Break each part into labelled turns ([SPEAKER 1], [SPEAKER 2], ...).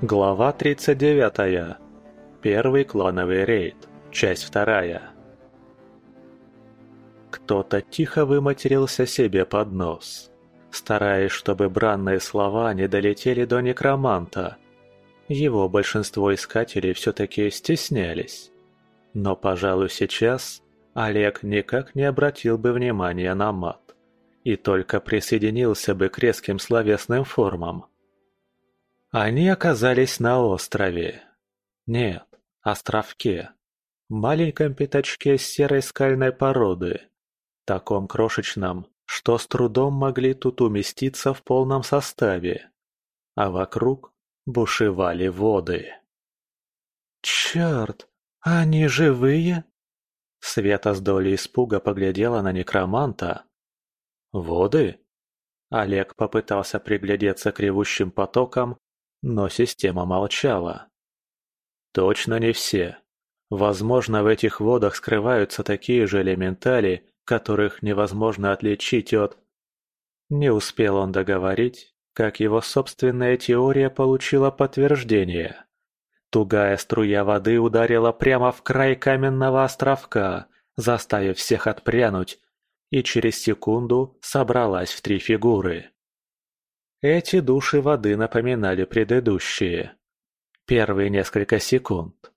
[SPEAKER 1] Глава 39. Первый клановый рейд. Часть вторая. Кто-то тихо выматерился себе под нос, стараясь, чтобы бранные слова не долетели до некроманта. Его большинство искателей все-таки стеснялись. Но, пожалуй, сейчас Олег никак не обратил бы внимания на мат и только присоединился бы к резким словесным формам. Они оказались на острове. Нет, островке. Маленьком пятачке серой скальной породы. Таком крошечном, что с трудом могли тут уместиться в полном составе. А вокруг бушевали воды. «Черт, они живые?» Света с долей испуга поглядела на некроманта. «Воды?» Олег попытался приглядеться к ревущим потокам но система молчала. Точно не все. Возможно, в этих водах скрываются такие же элементали, которых невозможно отличить от... Не успел он договорить, как его собственная теория получила подтверждение. Тугая струя воды ударила прямо в край каменного островка, заставив всех отпрянуть, и через секунду собралась в три фигуры. Эти души воды напоминали предыдущие. Первые несколько секунд.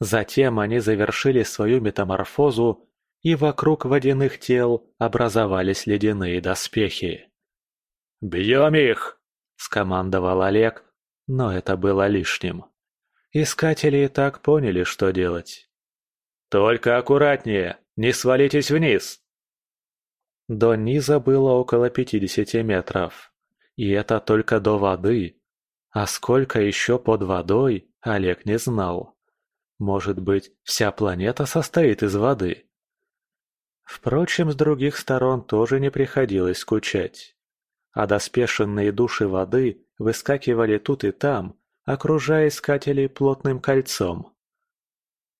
[SPEAKER 1] Затем они завершили свою метаморфозу, и вокруг водяных тел образовались ледяные доспехи. «Бьем их!» – скомандовал Олег, но это было лишним. Искатели и так поняли, что делать. «Только аккуратнее, не свалитесь вниз!» До низа было около пятидесяти метров. И это только до воды. А сколько еще под водой, Олег не знал. Может быть, вся планета состоит из воды? Впрочем, с других сторон тоже не приходилось скучать. А доспешенные души воды выскакивали тут и там, окружая искателей плотным кольцом.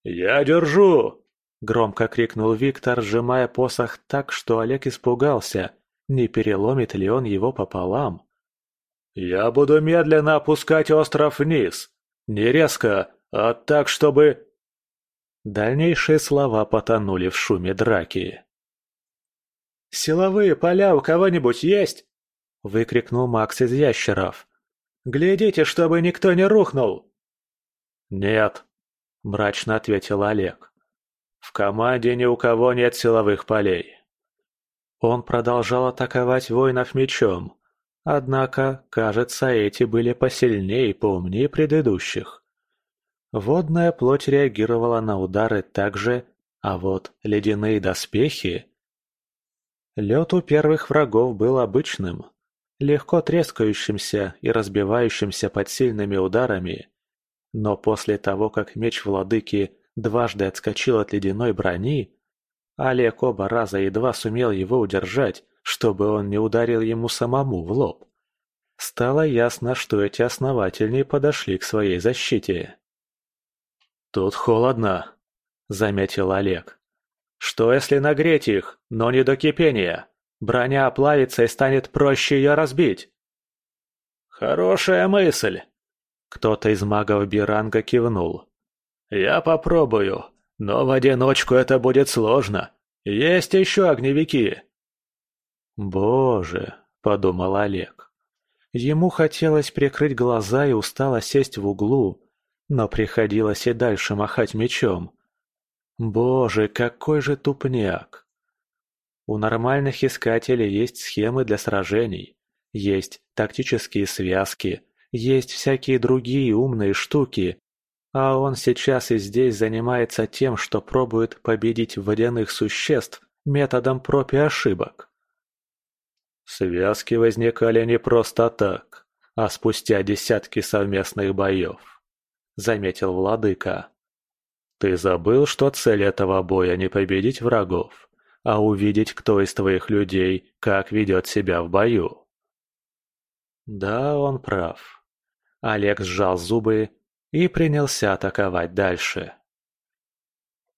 [SPEAKER 1] «Я держу!» – громко крикнул Виктор, сжимая посох так, что Олег испугался, не переломит ли он его пополам. «Я буду медленно опускать остров вниз. Не резко, а так, чтобы...» Дальнейшие слова потонули в шуме драки. «Силовые поля у кого-нибудь есть?» — выкрикнул Макс из ящеров. «Глядите, чтобы никто не рухнул!» «Нет», — мрачно ответил Олег. «В команде ни у кого нет силовых полей». Он продолжал атаковать воинов мечом, Однако, кажется, эти были посильнее и поумнее предыдущих. Водная плоть реагировала на удары так же, а вот ледяные доспехи... Лед у первых врагов был обычным, легко трескающимся и разбивающимся под сильными ударами. Но после того, как меч владыки дважды отскочил от ледяной брони, Олег оба раза едва сумел его удержать, чтобы он не ударил ему самому в лоб. Стало ясно, что эти основательнее подошли к своей защите. «Тут холодно», — заметил Олег. «Что если нагреть их, но не до кипения? Броня оплавится и станет проще ее разбить». «Хорошая мысль!» Кто-то из магов Биранга кивнул. «Я попробую, но в одиночку это будет сложно. Есть еще огневики!» «Боже!» – подумал Олег. Ему хотелось прикрыть глаза и устало сесть в углу, но приходилось и дальше махать мечом. Боже, какой же тупняк! У нормальных искателей есть схемы для сражений, есть тактические связки, есть всякие другие умные штуки, а он сейчас и здесь занимается тем, что пробует победить водяных существ методом проб и ошибок. Связки возникали не просто так, а спустя десятки совместных боев, заметил владыка. Ты забыл, что цель этого боя не победить врагов, а увидеть, кто из твоих людей как ведет себя в бою. Да, он прав. Олег сжал зубы и принялся атаковать дальше.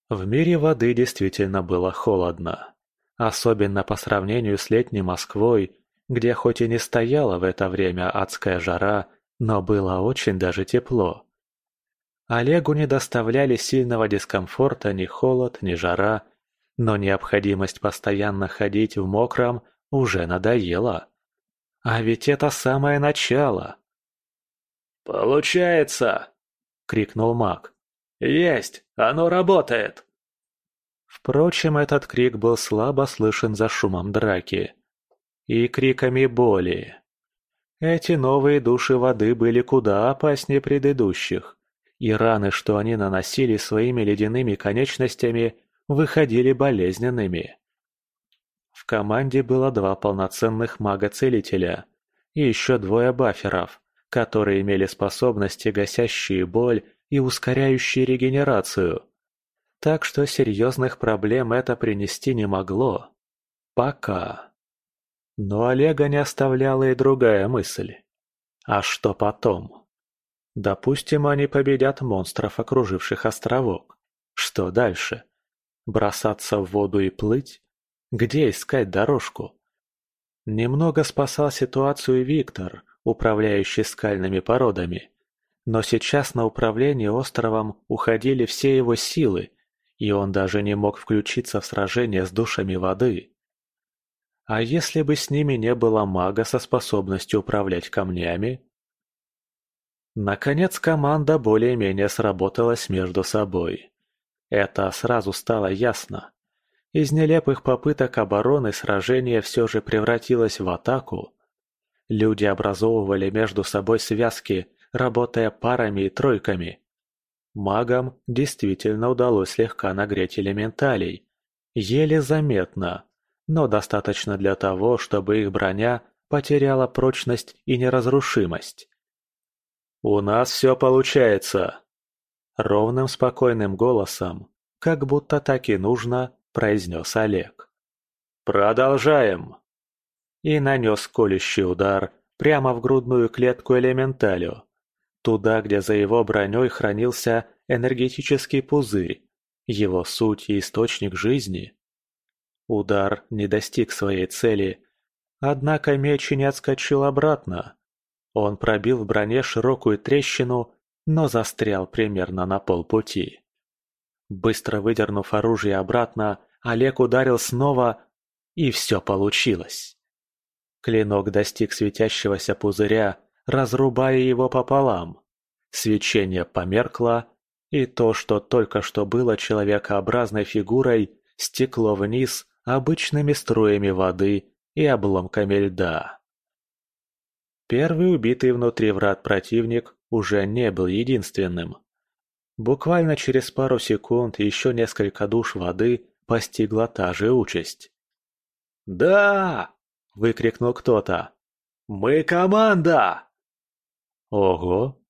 [SPEAKER 1] В мире воды действительно было холодно. Особенно по сравнению с летней Москвой, где хоть и не стояла в это время адская жара, но было очень даже тепло. Олегу не доставляли сильного дискомфорта ни холод, ни жара, но необходимость постоянно ходить в мокром уже надоела. А ведь это самое начало.
[SPEAKER 2] «Получается!» — крикнул маг. «Есть! Оно работает!»
[SPEAKER 1] Впрочем, этот крик был слабо слышен за шумом драки. И криками боли. Эти новые души воды были куда опаснее предыдущих, и раны, что они наносили своими ледяными конечностями, выходили болезненными. В команде было два полноценных мага-целителя и еще двое баферов, которые имели способности, гасящие боль и ускоряющие регенерацию. Так что серьезных проблем это принести не могло. Пока. Но Олега не оставляла и другая мысль. А что потом? Допустим, они победят монстров, окруживших островок. Что дальше? Бросаться в воду и плыть? Где искать дорожку? Немного спасал ситуацию Виктор, управляющий скальными породами. Но сейчас на управление островом уходили все его силы, и он даже не мог включиться в сражение с душами воды. А если бы с ними не было мага со способностью управлять камнями? Наконец команда более-менее сработалась между собой. Это сразу стало ясно. Из нелепых попыток обороны сражение все же превратилось в атаку. Люди образовывали между собой связки, работая парами и тройками. Магам действительно удалось слегка нагреть элементалей. Еле заметно, но достаточно для того, чтобы их броня потеряла прочность и неразрушимость. «У нас все получается!» Ровным спокойным голосом, как будто так и нужно, произнес Олег. «Продолжаем!» И нанес колющий удар прямо в грудную клетку элементалю, туда, где за его броней хранился энергетический пузырь, его суть и источник жизни. Удар не достиг своей цели, однако меч не отскочил обратно. Он пробил в броне широкую трещину, но застрял примерно на полпути. Быстро выдернув оружие обратно, Олег ударил снова, и все получилось. Клинок достиг светящегося пузыря, разрубая его пополам. Свечение померкло, и то, что только что было человекообразной фигурой, стекло вниз обычными струями воды и обломками льда. Первый убитый внутри врат противник уже не был единственным. Буквально через пару секунд еще несколько душ воды постигла та же участь.
[SPEAKER 2] «Да!» – выкрикнул кто-то. «Мы команда!»
[SPEAKER 1] Ого!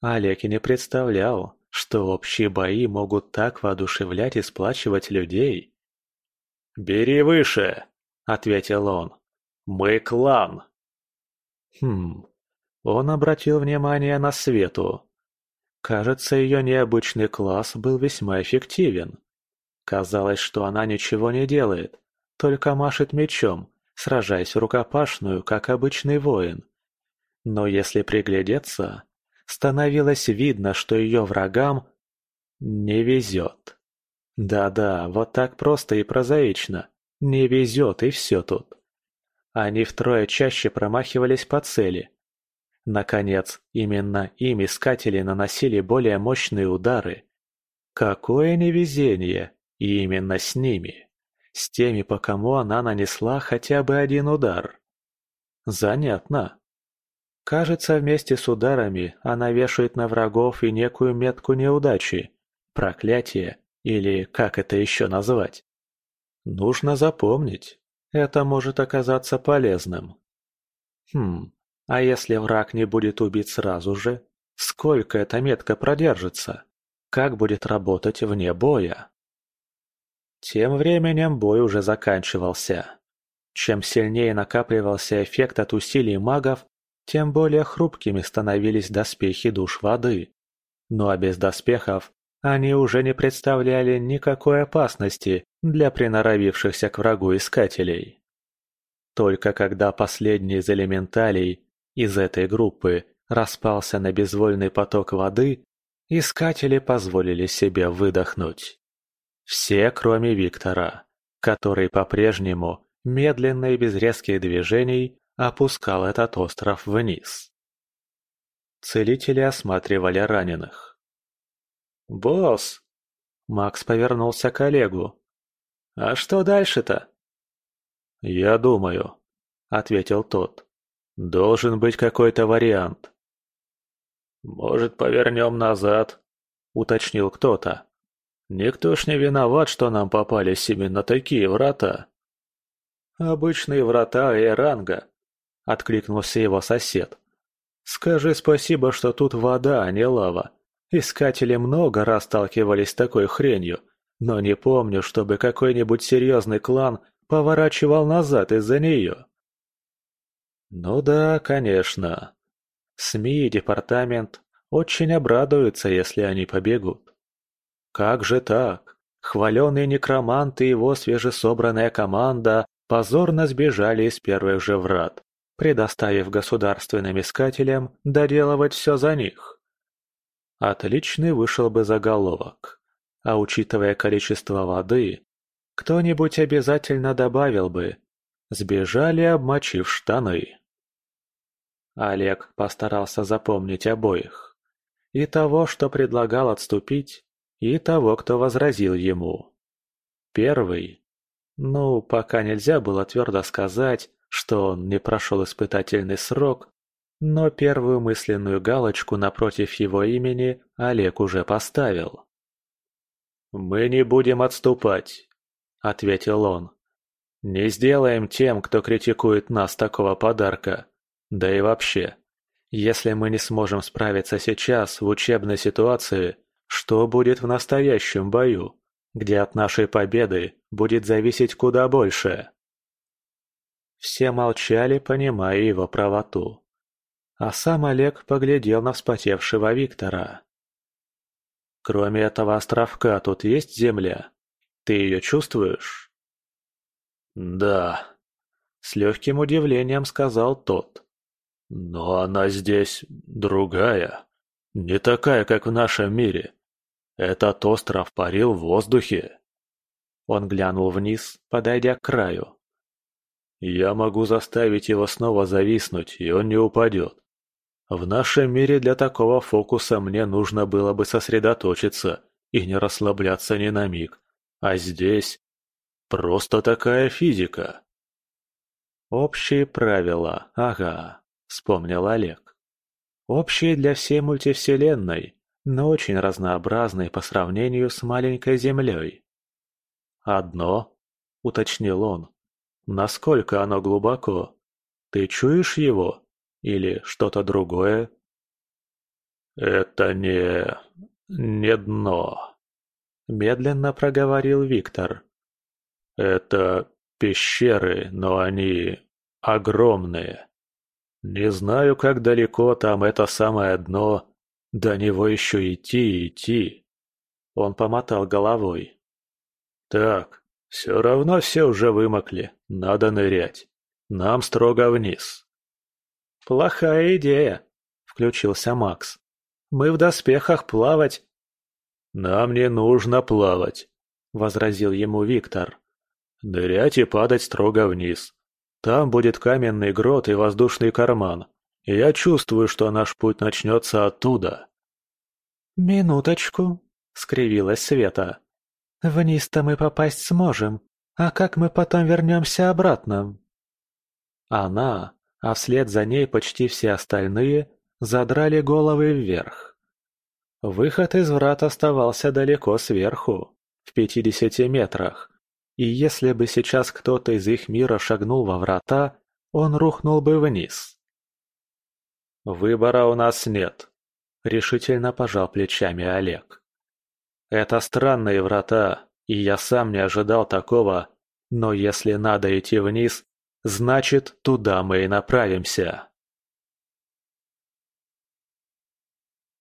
[SPEAKER 1] Олег и не представлял, что общие бои могут так воодушевлять и сплачивать людей.
[SPEAKER 2] «Бери выше!» – ответил он. «Мы клан!»
[SPEAKER 1] Хм, он обратил внимание на Свету. Кажется, ее необычный класс был весьма эффективен. Казалось, что она ничего не делает, только машет мечом, сражаясь рукопашную, как обычный воин. Но если приглядеться, становилось видно, что ее врагам не везет. Да-да, вот так просто и прозаично. Не везет, и все тут. Они втрое чаще промахивались по цели. Наконец, именно им искатели наносили более мощные удары. Какое невезение! И именно с ними. С теми, по кому она нанесла хотя бы один удар. Занятно. Кажется, вместе с ударами она вешает на врагов и некую метку неудачи, проклятие или как это еще назвать? Нужно запомнить. Это может оказаться полезным. Хм, а если враг не будет убит сразу же? Сколько эта метка продержится? Как будет работать вне боя? Тем временем бой уже заканчивался. Чем сильнее накапливался эффект от усилий магов, тем более хрупкими становились доспехи душ воды. Ну а без доспехов они уже не представляли никакой опасности для приноровившихся к врагу искателей. Только когда последний из элементалей из этой группы распался на безвольный поток воды, искатели позволили себе выдохнуть. Все, кроме Виктора, который по-прежнему, медленно и без резких движений, опускал этот остров вниз. Целители осматривали раненых. «Босс!» Макс повернулся к Олегу. «А что дальше-то?» «Я думаю», — ответил тот. «Должен быть какой-то вариант». «Может, повернем назад?» — уточнил кто-то. «Никто ж не виноват, что нам попались именно такие врата». «Обычные врата Эранга», — откликнулся его сосед. «Скажи спасибо, что тут вода, а не лава. Искатели много раз сталкивались с такой хренью, но не помню, чтобы какой-нибудь серьезный клан поворачивал назад из-за нее». «Ну да, конечно. СМИ и департамент очень обрадуются, если они побегут. Как же так? Хваленый некромант и его свежесобранная команда позорно сбежали из первых же врат, предоставив государственным искателям доделывать все за них. Отличный вышел бы заголовок. А учитывая количество воды, кто-нибудь обязательно добавил бы «Сбежали, обмочив штаны». Олег постарался запомнить обоих. И того, что предлагал отступить, и того, кто возразил ему. Первый. Ну, пока нельзя было твердо сказать, что он не прошел испытательный срок, но первую мысленную галочку напротив его имени Олег уже поставил. «Мы не будем отступать», — ответил он. «Не сделаем тем, кто критикует нас такого подарка. Да и вообще, если мы не сможем справиться сейчас в учебной ситуации, что будет в настоящем бою, где от нашей победы будет зависеть куда больше?» Все молчали, понимая его правоту. А сам Олег поглядел на вспотевшего Виктора. «Кроме этого островка тут есть земля? Ты ее чувствуешь?»
[SPEAKER 2] «Да», — с легким удивлением сказал тот. «Но она здесь другая, не такая, как в нашем мире. Этот остров парил в воздухе».
[SPEAKER 1] Он глянул вниз, подойдя к краю.
[SPEAKER 2] «Я могу заставить его снова зависнуть, и он не упадет. В нашем мире для такого фокуса мне нужно было бы сосредоточиться и не расслабляться ни на миг. А здесь просто такая физика.
[SPEAKER 1] Общие правила, ага, вспомнил Олег. Общие для всей мультивселенной, но очень разнообразные по сравнению с маленькой Землей. «Одно?» — уточнил он. «Насколько оно глубоко? Ты чуешь его?» Или что-то другое?
[SPEAKER 2] «Это не... не дно», — медленно проговорил Виктор. «Это пещеры, но они огромные. Не знаю, как далеко там это самое дно, до него еще идти и идти».
[SPEAKER 1] Он помотал головой.
[SPEAKER 2] «Так, все равно все уже вымокли, надо нырять. Нам строго вниз».
[SPEAKER 1] «Плохая идея», — включился Макс. «Мы в доспехах плавать».
[SPEAKER 2] «Нам не нужно плавать», — возразил ему Виктор. «Нырять и падать строго вниз. Там будет каменный грот и воздушный карман. Я чувствую, что наш путь начнется оттуда».
[SPEAKER 1] «Минуточку», — скривилась Света. «Вниз-то мы попасть сможем. А как мы потом вернемся обратно?» Она, а вслед за ней почти все остальные задрали головы вверх. Выход из врат оставался далеко сверху, в пятидесяти метрах, и если бы сейчас кто-то из их мира шагнул во врата, он рухнул бы вниз. «Выбора у нас нет», — решительно пожал плечами Олег. «Это странные врата, и я сам не ожидал такого, но если надо идти вниз, Значит, туда мы и направимся.